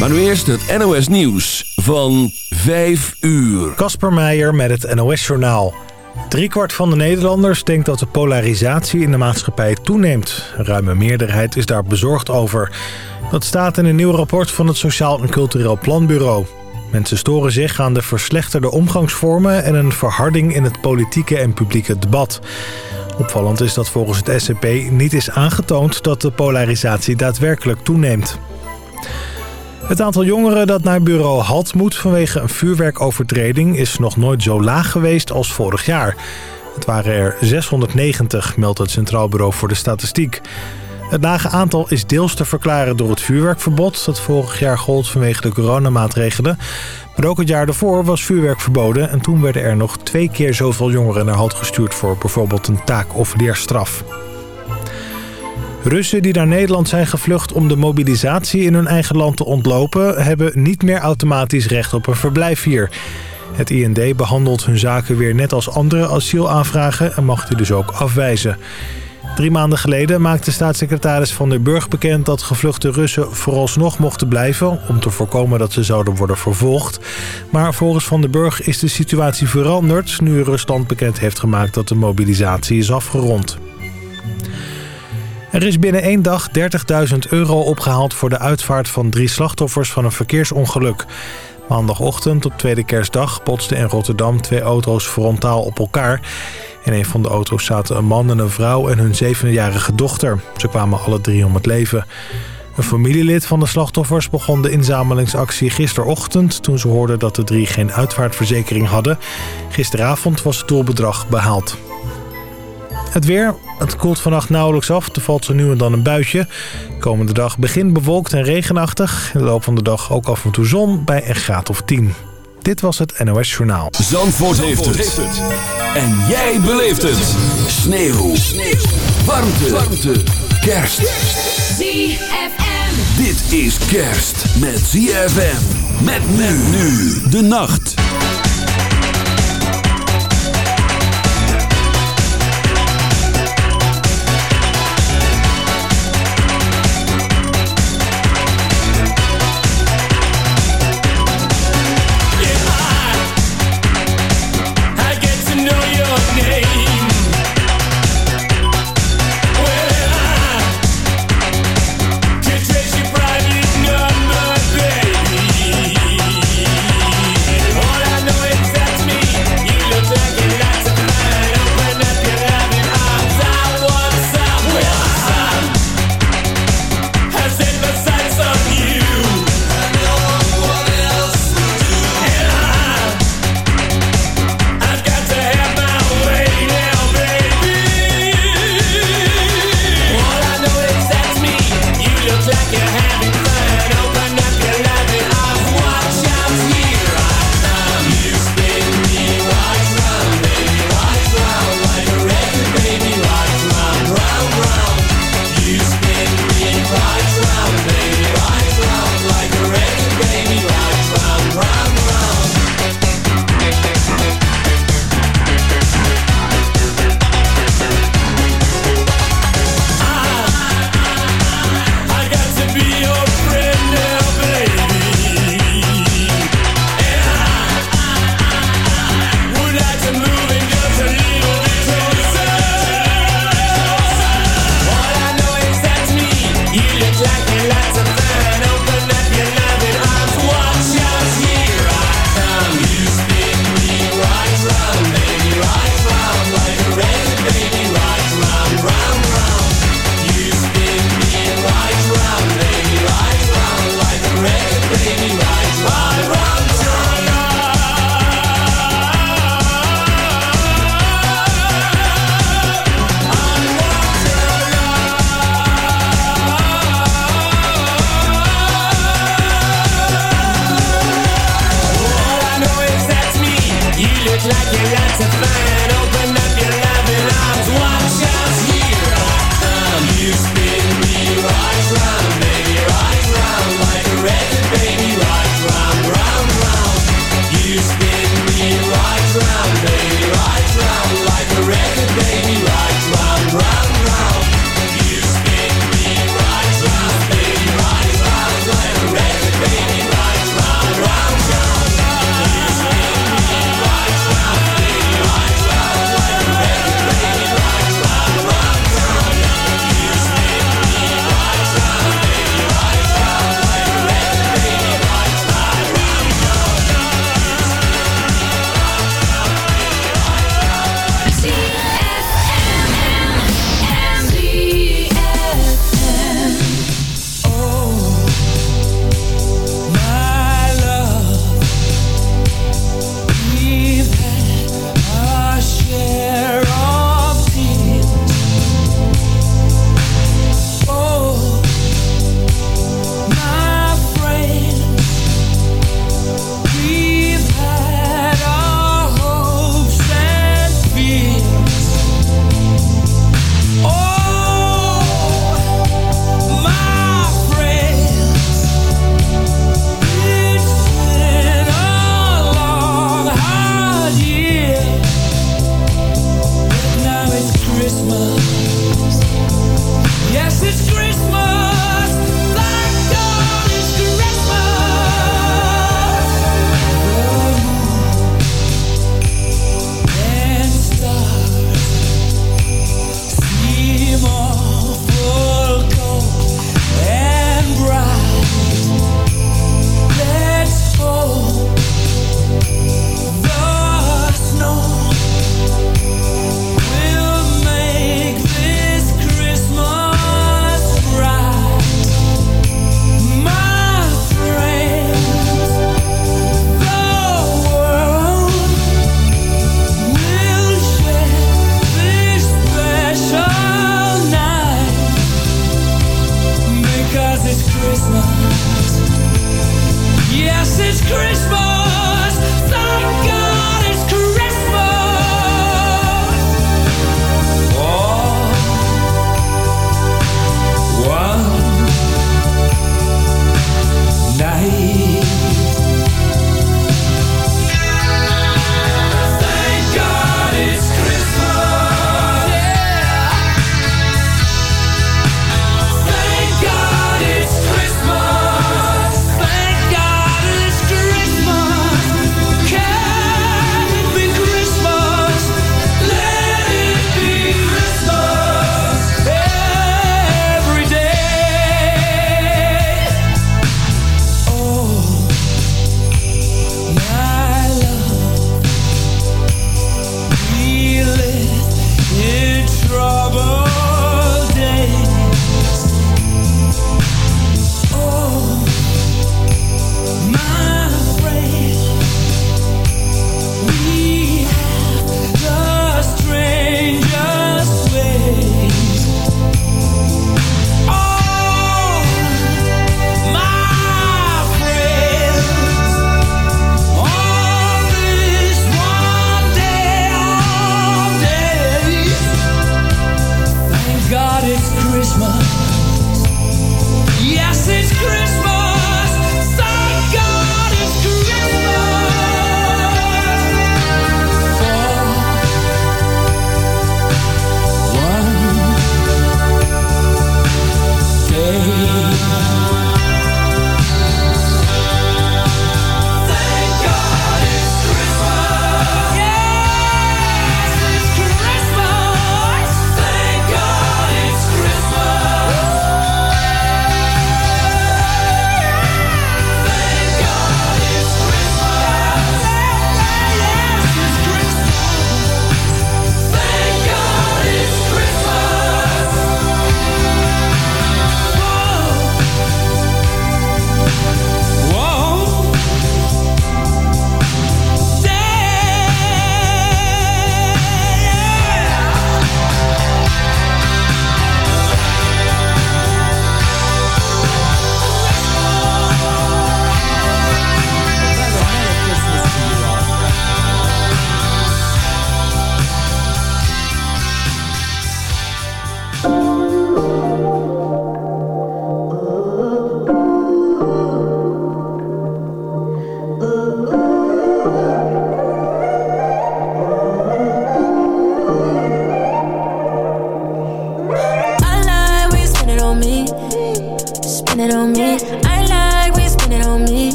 Maar nu eerst het NOS Nieuws van 5 uur. Kasper Meijer met het NOS Journaal. Driekwart van de Nederlanders denkt dat de polarisatie in de maatschappij toeneemt. Een ruime meerderheid is daar bezorgd over. Dat staat in een nieuw rapport van het Sociaal en Cultureel Planbureau. Mensen storen zich aan de verslechterde omgangsvormen... en een verharding in het politieke en publieke debat. Opvallend is dat volgens het SCP niet is aangetoond... dat de polarisatie daadwerkelijk toeneemt. Het aantal jongeren dat naar bureau HALT moet vanwege een vuurwerkovertreding... is nog nooit zo laag geweest als vorig jaar. Het waren er 690, meldt het Centraal Bureau voor de Statistiek. Het lage aantal is deels te verklaren door het vuurwerkverbod... dat vorig jaar gold vanwege de coronamaatregelen. Maar ook het jaar daarvoor was vuurwerk verboden... en toen werden er nog twee keer zoveel jongeren naar halt gestuurd... voor bijvoorbeeld een taak- of leerstraf. Russen die naar Nederland zijn gevlucht om de mobilisatie in hun eigen land te ontlopen... hebben niet meer automatisch recht op een verblijf hier. Het IND behandelt hun zaken weer net als andere asielaanvragen en mag die dus ook afwijzen. Drie maanden geleden maakte staatssecretaris Van der Burg bekend dat gevluchte Russen vooralsnog mochten blijven... om te voorkomen dat ze zouden worden vervolgd. Maar volgens Van der Burg is de situatie veranderd... nu Rusland bekend heeft gemaakt dat de mobilisatie is afgerond. Er is binnen één dag 30.000 euro opgehaald voor de uitvaart van drie slachtoffers van een verkeersongeluk. Maandagochtend op tweede kerstdag botsten in Rotterdam twee auto's frontaal op elkaar. In een van de auto's zaten een man en een vrouw en hun zevenjarige dochter. Ze kwamen alle drie om het leven. Een familielid van de slachtoffers begon de inzamelingsactie gisterochtend... toen ze hoorden dat de drie geen uitvaartverzekering hadden. Gisteravond was het doelbedrag behaald. Het weer. Het koelt vannacht nauwelijks af. Er valt zo nu en dan een buitje. Komende dag begint bewolkt en regenachtig. In de loop van de dag ook af en toe zon bij een graad of 10. Dit was het NOS Journaal. Zandvoort, heeft, het. En jij beleeft het. Sneeuw. Sneeuw. Warmte. Warmte. Kerst. ZFM. Dit is kerst met ZFM. Met men nu. De nacht.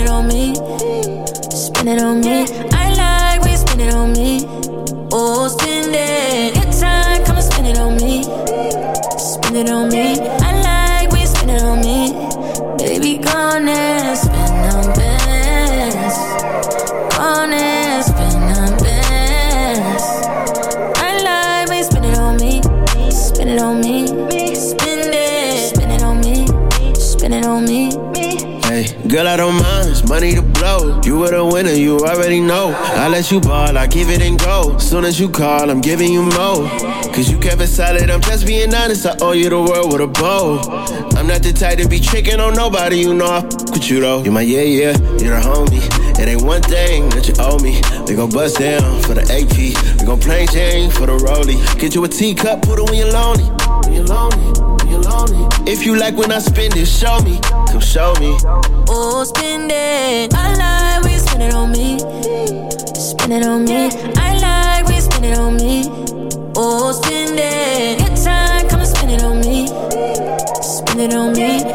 it on me. Spend it on me. already know. I let you ball, I give it and go. Soon as you call, I'm giving you more. Cause you kept it solid, I'm just being honest. I owe you the world with a bow. I'm not the type to be tricking on nobody, you know I fuck with you though. You my yeah, yeah, you're a homie. It ain't one thing that you owe me. We gon' bust down for the AP. We gon' play chain for the rollie. Get you a teacup, put it when you're lonely. When you're lonely. If you like when I spend it, show me. Come show me. Oh, spend it. I like when you spend it on me spend it on me. I like when you spend it on me. Oh, spend it. Your time, come and spend it on me. Spend it on me.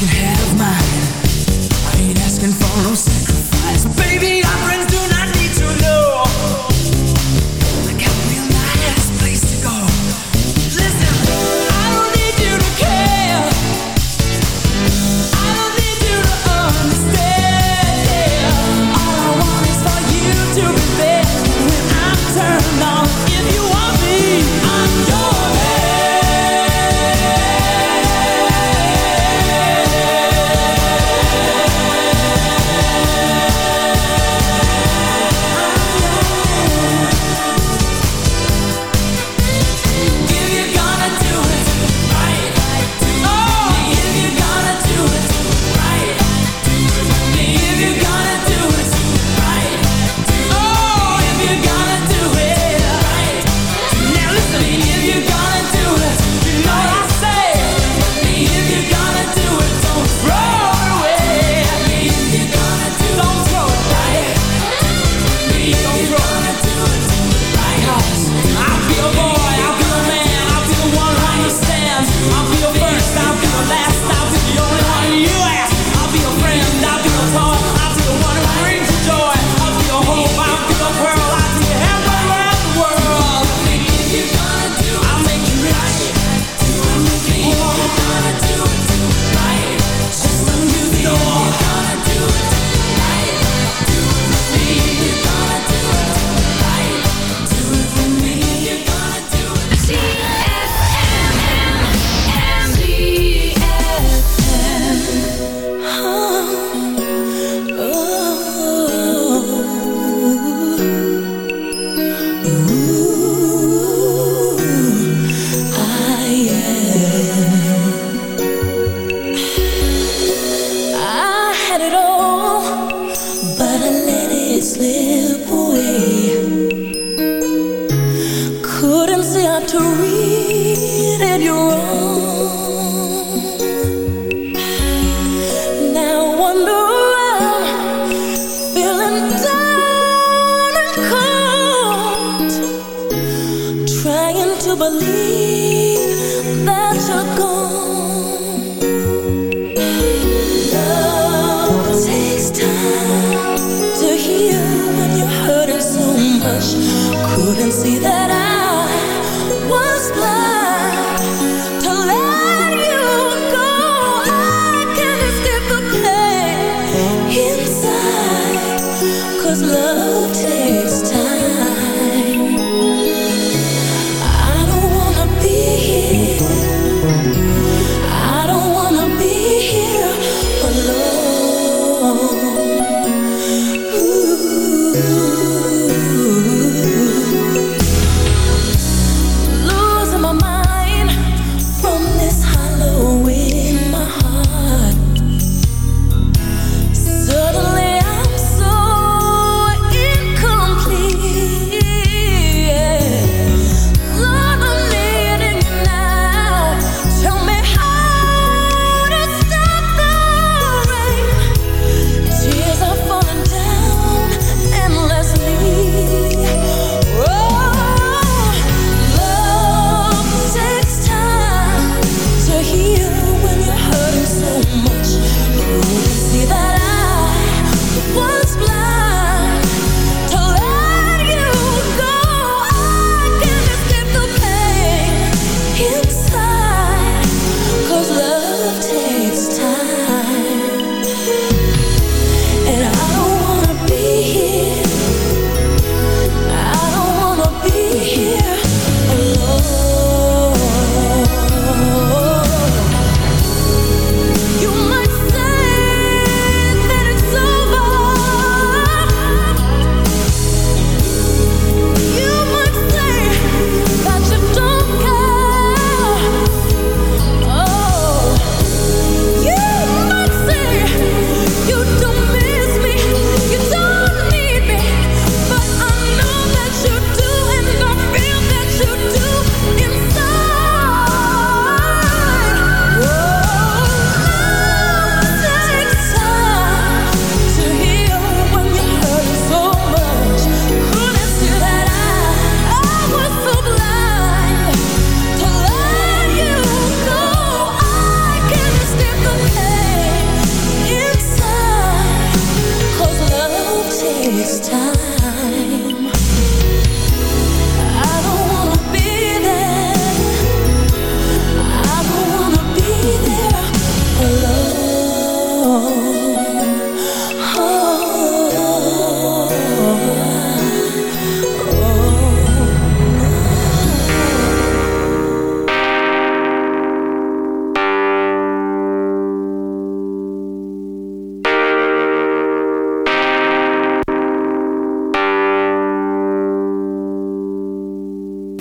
can have mine. I ain't asking for no sacrifice.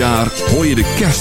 jaar hoor je de kerst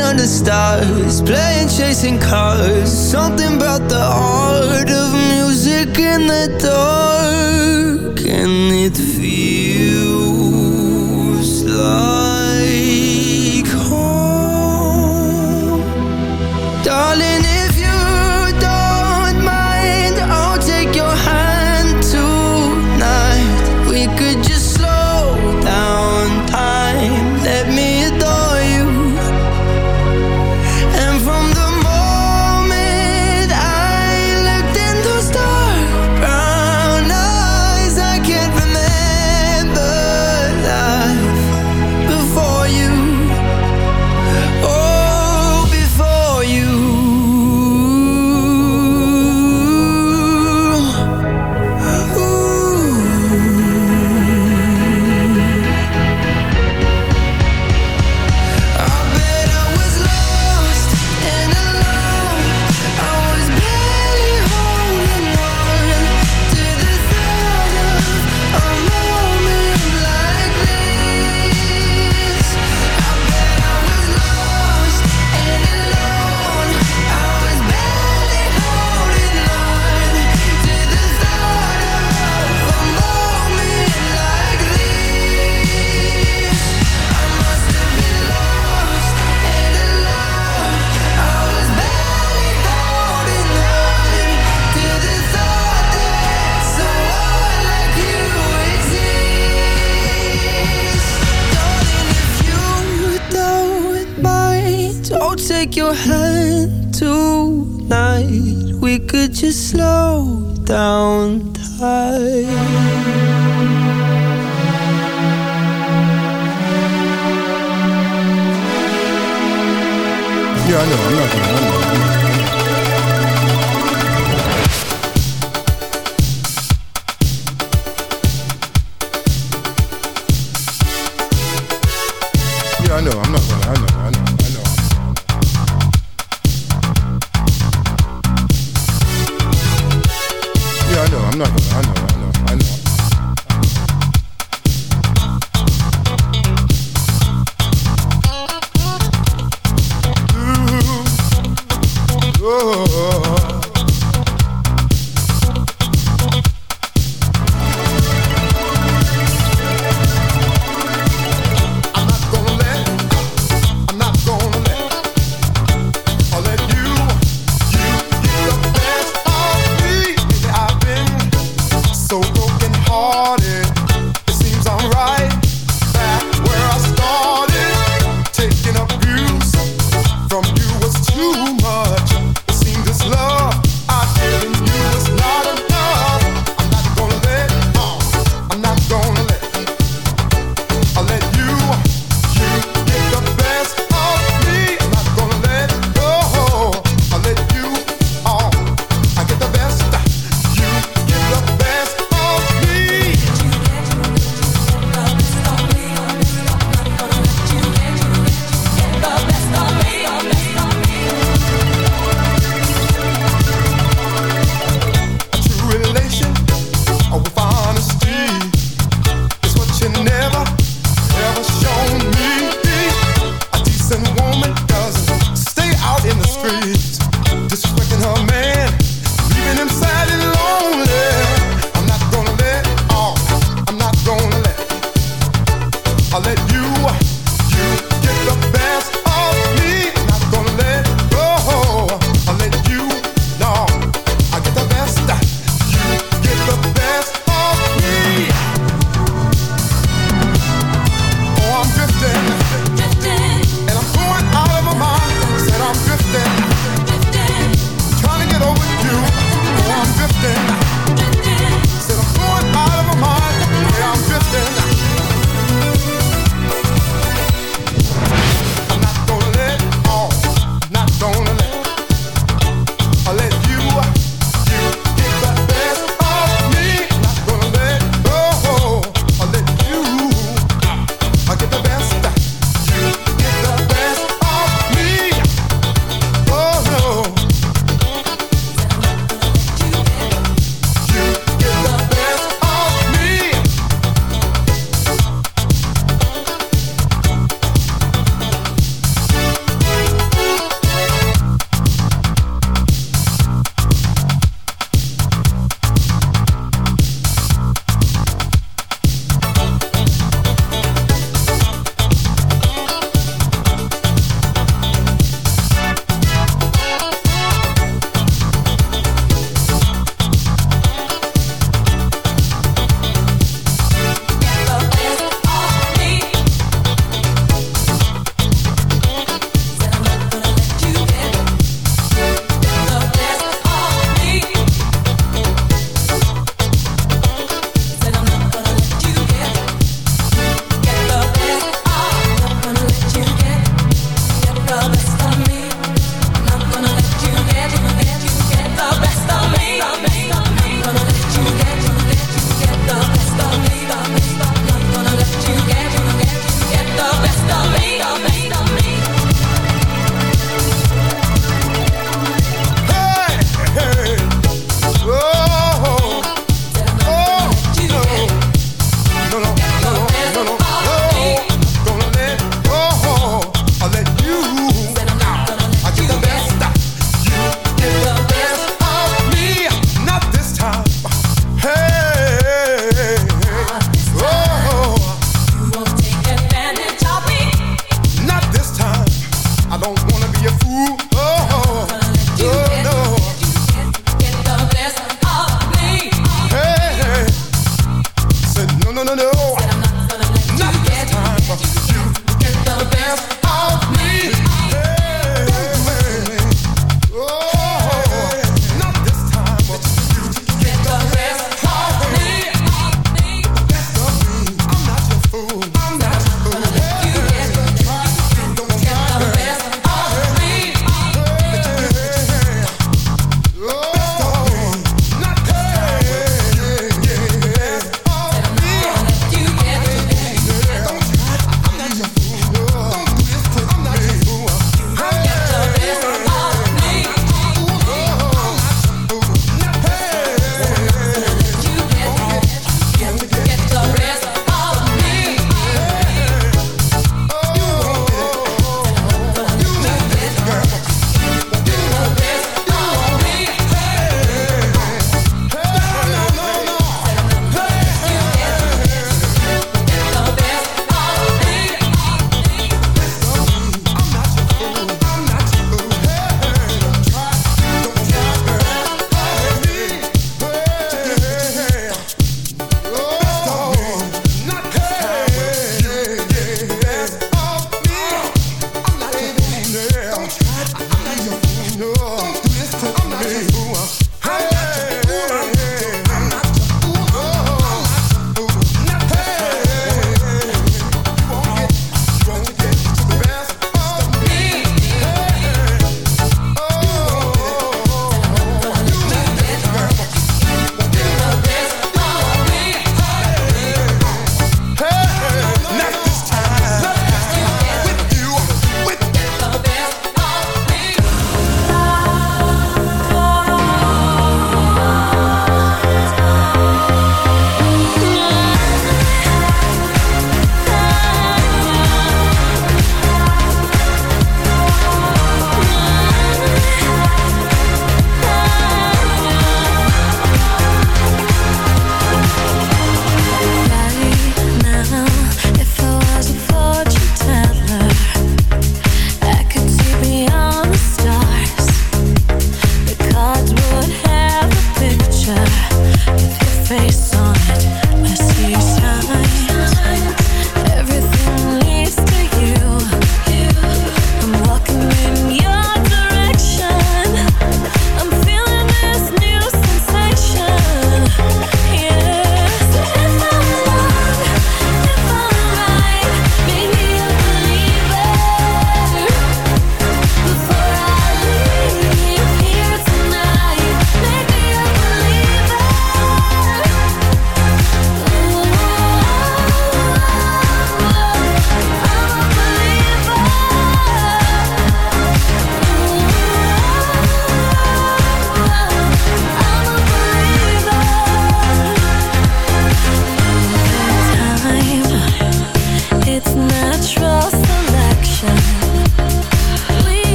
under stars, playing chasing cars. Something about the art of music in the dark, and it feels like. could you slow down time?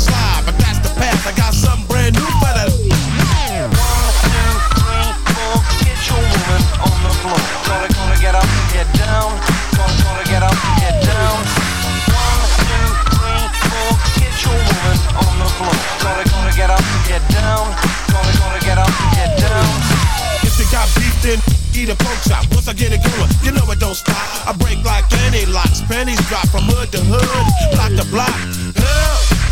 slide, but that's the. I got something brand new for that. Get your woman on the floor. Gonna, gonna get up, get down. Gonna, gonna get up, get down. One, two, three, four. Get your woman on the floor. Gonna, gonna get up, get down. Gonna, gonna get up, get down. If you got eat a pork chop. Once I get it going, you know it don't stop. I break like any locks. Pennies drop from hood to hood, block to block. Help!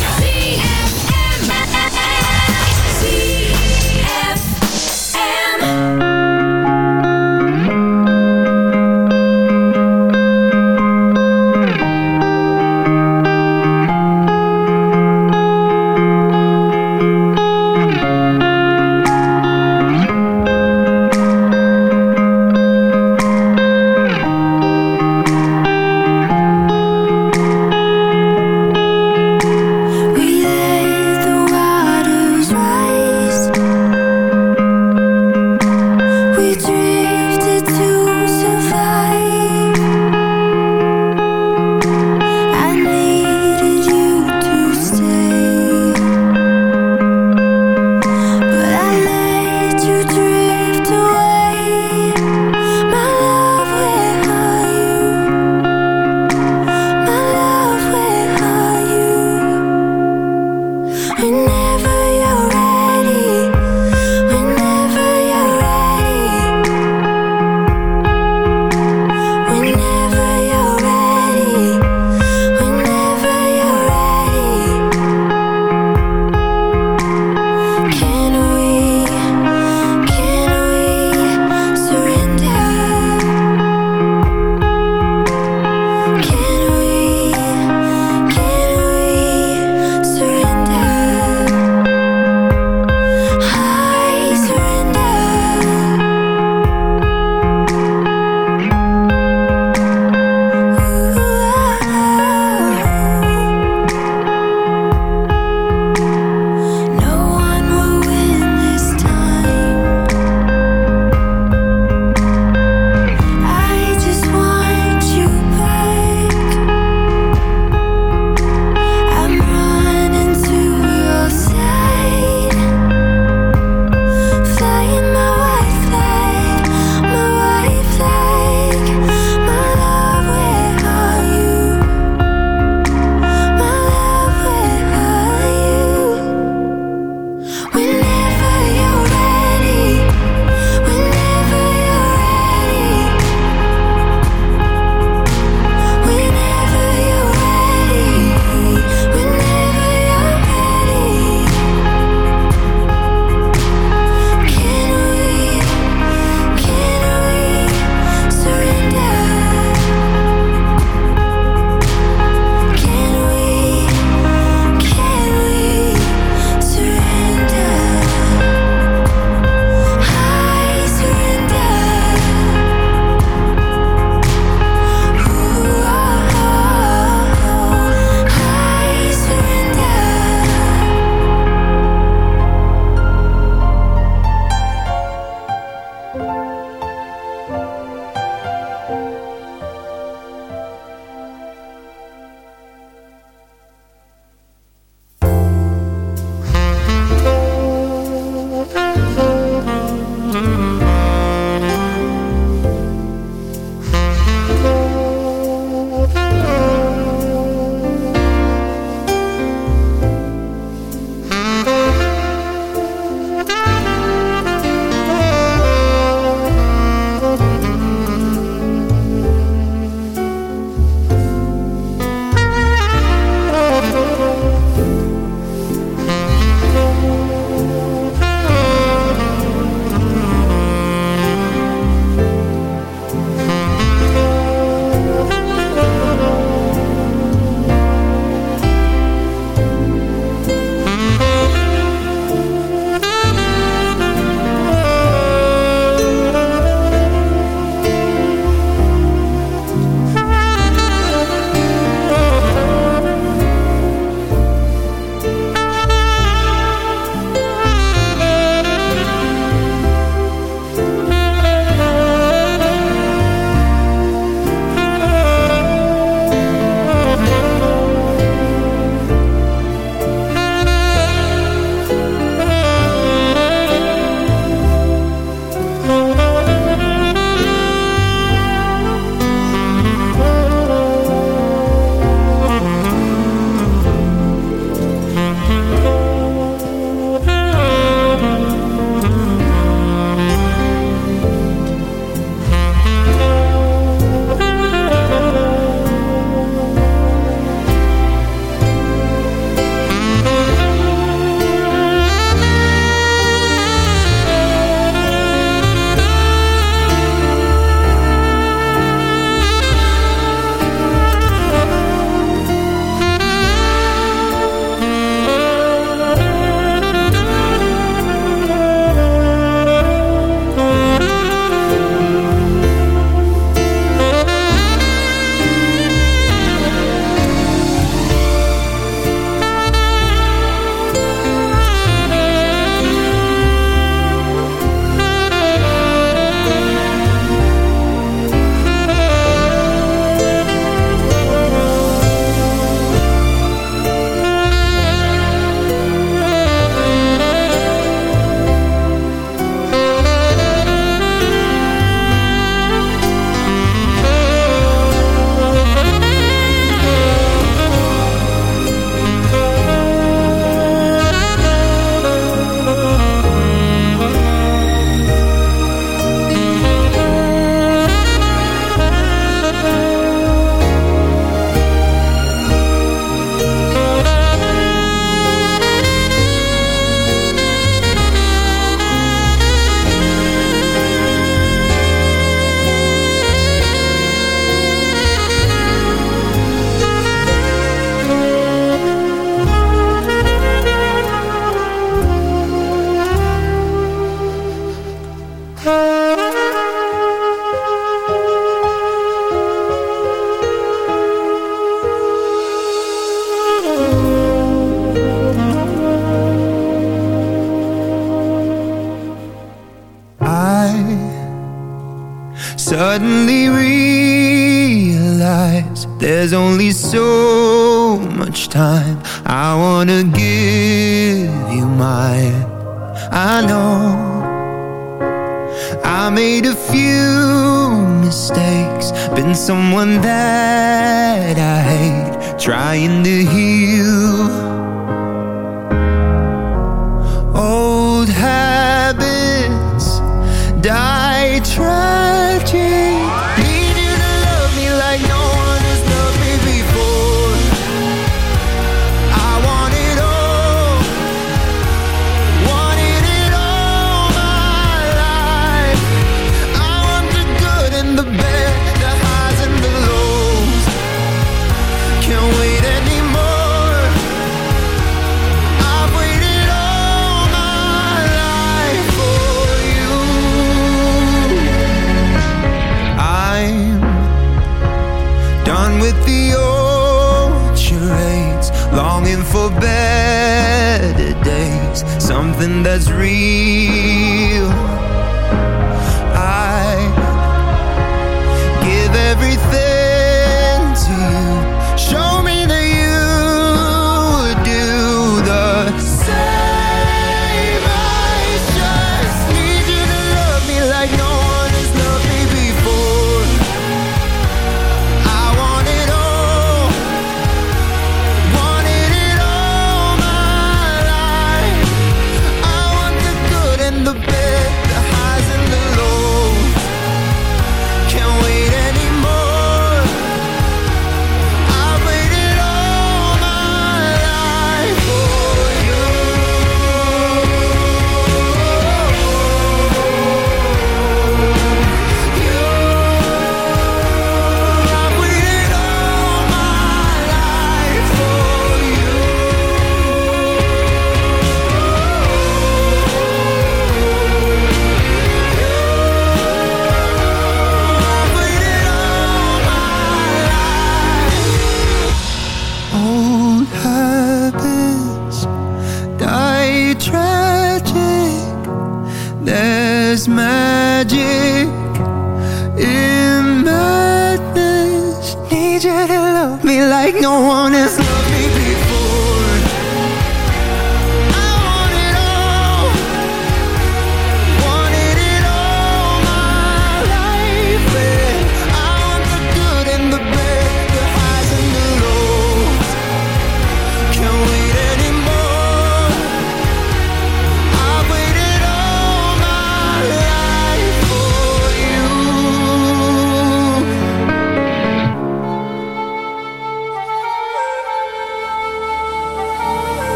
ZFM.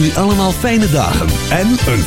Jullie allemaal fijne dagen en een